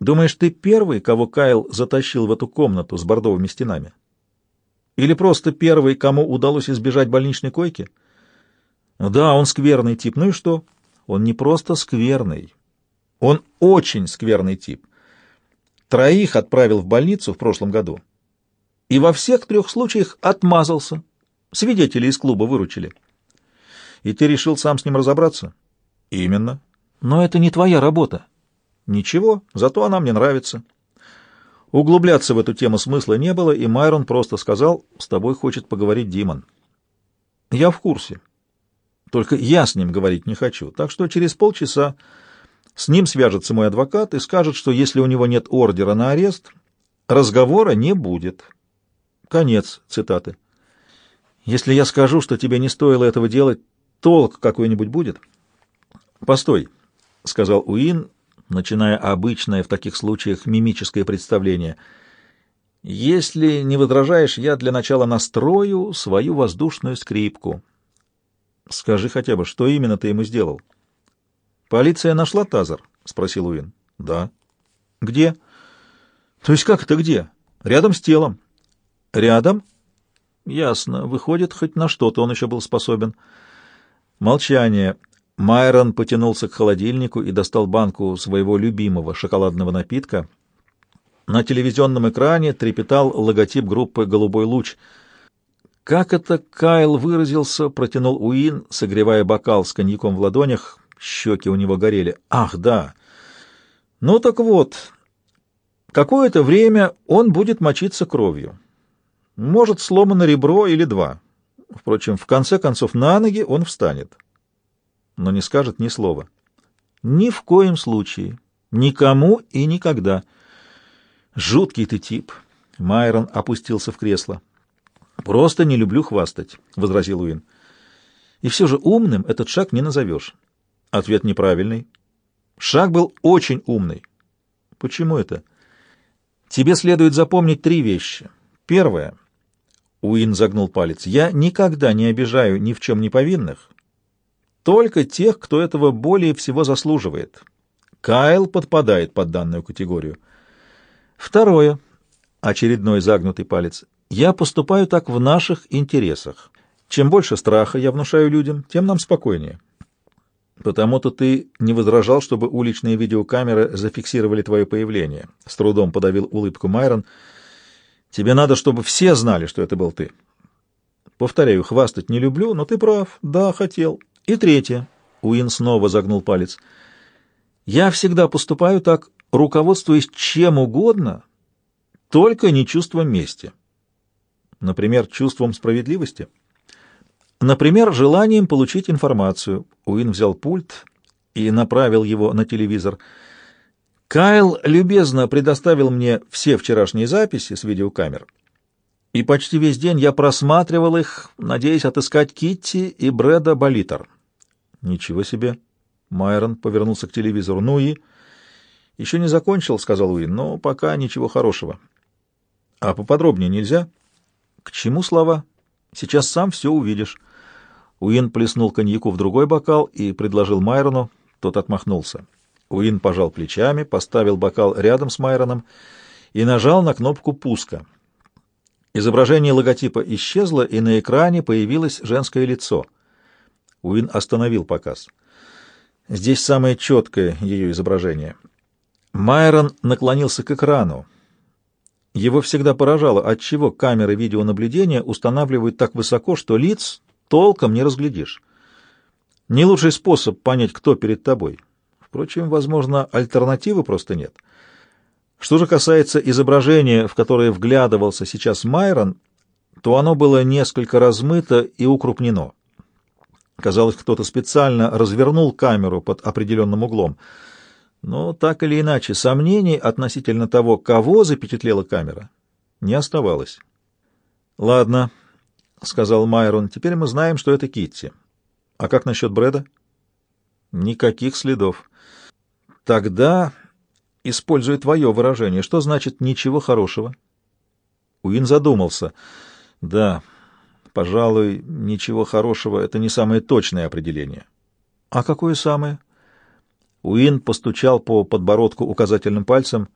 Думаешь, ты первый, кого Кайл затащил в эту комнату с бордовыми стенами? Или просто первый, кому удалось избежать больничной койки? Да, он скверный тип. Ну и что? Он не просто скверный. Он очень скверный тип. Троих отправил в больницу в прошлом году. И во всех трех случаях отмазался. Свидетели из клуба выручили. И ты решил сам с ним разобраться? Именно. Но это не твоя работа. Ничего, зато она мне нравится. Углубляться в эту тему смысла не было, и Майрон просто сказал, с тобой хочет поговорить Димон. Я в курсе. Только я с ним говорить не хочу, так что через полчаса с ним свяжется мой адвокат и скажет, что если у него нет ордера на арест, разговора не будет. Конец цитаты. Если я скажу, что тебе не стоило этого делать, толк какой-нибудь будет? Постой, — сказал Уин, начиная обычное в таких случаях мимическое представление. Если не возражаешь, я для начала настрою свою воздушную скрипку. Скажи хотя бы, что именно ты ему сделал? Полиция нашла Тазер? спросил Уин. Да. Где? То есть как это где? Рядом с телом. Рядом? Ясно. Выходит, хоть на что-то он еще был способен. Молчание. Майрон потянулся к холодильнику и достал банку своего любимого шоколадного напитка. На телевизионном экране трепетал логотип группы «Голубой луч». Как это Кайл выразился, протянул Уин, согревая бокал с коньяком в ладонях. Щеки у него горели. Ах, да. Ну так вот, какое-то время он будет мочиться кровью. Может, сломано ребро или два. Впрочем, в конце концов, на ноги он встанет. Но не скажет ни слова. Ни в коем случае. Никому и никогда. Жуткий ты тип. Майрон опустился в кресло. «Просто не люблю хвастать», — возразил Уин. «И все же умным этот шаг не назовешь». Ответ неправильный. Шаг был очень умный. Почему это? Тебе следует запомнить три вещи. Первое. Уин загнул палец. Я никогда не обижаю ни в чем не повинных. Только тех, кто этого более всего заслуживает. Кайл подпадает под данную категорию. Второе. Очередной загнутый палец. Я поступаю так в наших интересах. Чем больше страха я внушаю людям, тем нам спокойнее. Потому-то ты не возражал, чтобы уличные видеокамеры зафиксировали твое появление. С трудом подавил улыбку Майрон. Тебе надо, чтобы все знали, что это был ты. Повторяю, хвастать не люблю, но ты прав. Да, хотел. И третье. Уин снова загнул палец. Я всегда поступаю так, руководствуясь чем угодно, только не чувством мести. Например, чувством справедливости? Например, желанием получить информацию. Уин взял пульт и направил его на телевизор. Кайл любезно предоставил мне все вчерашние записи с видеокамер, и почти весь день я просматривал их, надеясь отыскать Китти и Брэда Болитер. Ничего себе. Майрон повернулся к телевизору. Ну и... Еще не закончил, сказал Уин, но пока ничего хорошего. А поподробнее нельзя? К чему слова? Сейчас сам все увидишь. Уин плеснул коньяку в другой бокал и предложил Майрону. Тот отмахнулся. Уин пожал плечами, поставил бокал рядом с Майроном и нажал на кнопку пуска. Изображение логотипа исчезло, и на экране появилось женское лицо. Уин остановил показ. Здесь самое четкое ее изображение. Майрон наклонился к экрану. Его всегда поражало, отчего камеры видеонаблюдения устанавливают так высоко, что лиц толком не разглядишь. Не лучший способ понять, кто перед тобой. Впрочем, возможно, альтернативы просто нет. Что же касается изображения, в которое вглядывался сейчас Майрон, то оно было несколько размыто и укрупнено. Казалось, кто-то специально развернул камеру под определенным углом — но так или иначе, сомнений относительно того, кого запечатлела камера, не оставалось. «Ладно», — сказал Майрон, — «теперь мы знаем, что это Китти. А как насчет Брэда?» «Никаких следов». «Тогда, используя твое выражение, что значит «ничего хорошего»?» Уин задумался. «Да, пожалуй, ничего хорошего — это не самое точное определение». «А какое самое?» Уин постучал по подбородку указательным пальцем.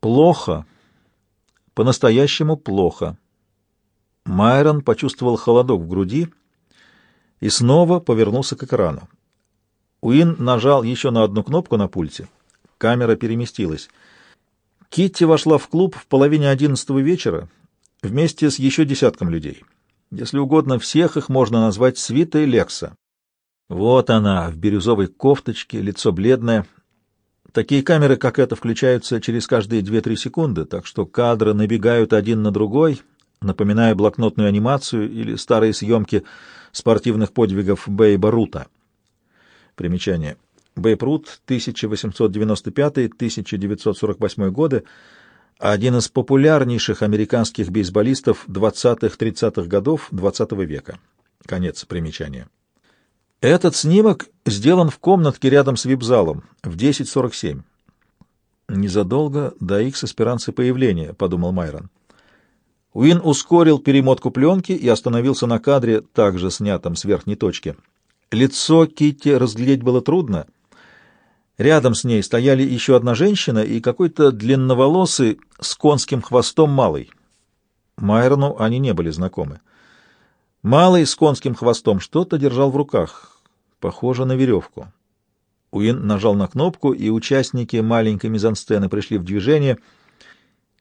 «Плохо. По-настоящему плохо». Майрон почувствовал холодок в груди и снова повернулся к экрану. Уин нажал еще на одну кнопку на пульте. Камера переместилась. Китти вошла в клуб в половине одиннадцатого вечера вместе с еще десятком людей. Если угодно, всех их можно назвать свитой Лекса. Вот она, в бирюзовой кофточке, лицо бледное. Такие камеры, как эта, включаются через каждые 2-3 секунды, так что кадры набегают один на другой, напоминая блокнотную анимацию или старые съемки спортивных подвигов Бейба Рута. Примечание. Бейб Рут, 1895-1948 годы, один из популярнейших американских бейсболистов 20-30-х годов XX -го века. Конец примечания. Этот снимок сделан в комнатке рядом с вип-залом в 10.47. Незадолго до их с появления, подумал Майрон. Уин ускорил перемотку пленки и остановился на кадре, также снятом с верхней точки. Лицо Китти разглядеть было трудно. Рядом с ней стояли еще одна женщина и какой-то длинноволосый с конским хвостом малый. Майрону они не были знакомы. Малый с конским хвостом что-то держал в руках, Похоже на веревку. Уин нажал на кнопку, и участники маленькой мизансцены пришли в движение.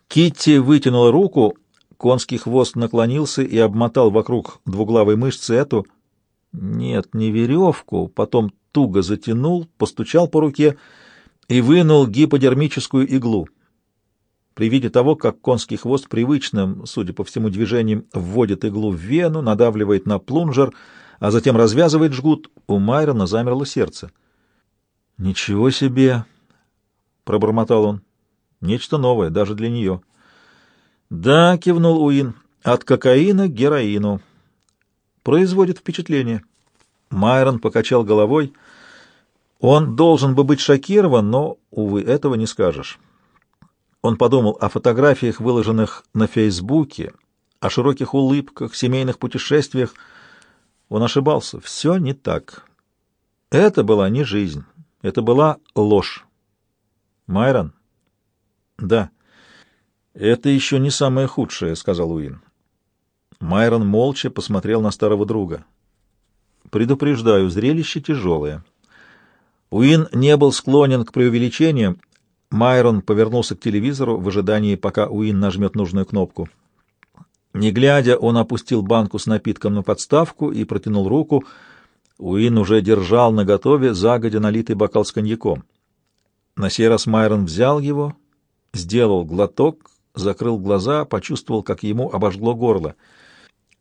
Китти вытянула руку, конский хвост наклонился и обмотал вокруг двуглавой мышцы эту... Нет, не веревку, потом туго затянул, постучал по руке и вынул гиподермическую иглу. При виде того, как конский хвост привычным, судя по всему движениям, вводит иглу в вену, надавливает на плунжер — а затем развязывает жгут, у Майрона замерло сердце. «Ничего себе!» — пробормотал он. «Нечто новое, даже для нее». «Да», — кивнул Уин, — «от кокаина к героину». «Производит впечатление». Майрон покачал головой. Он должен бы быть шокирован, но, увы, этого не скажешь. Он подумал о фотографиях, выложенных на Фейсбуке, о широких улыбках, семейных путешествиях — он ошибался. Все не так. Это была не жизнь. Это была ложь. Майрон? Да. Это еще не самое худшее, сказал Уин. Майрон молча посмотрел на старого друга. Предупреждаю, зрелище тяжелое. Уин не был склонен к преувеличениям. Майрон повернулся к телевизору в ожидании, пока Уин нажмет нужную кнопку. Не глядя, он опустил банку с напитком на подставку и протянул руку. Уин уже держал наготове загодя налитый бокал с коньяком. На сей раз Майрон взял его, сделал глоток, закрыл глаза, почувствовал, как ему обожгло горло —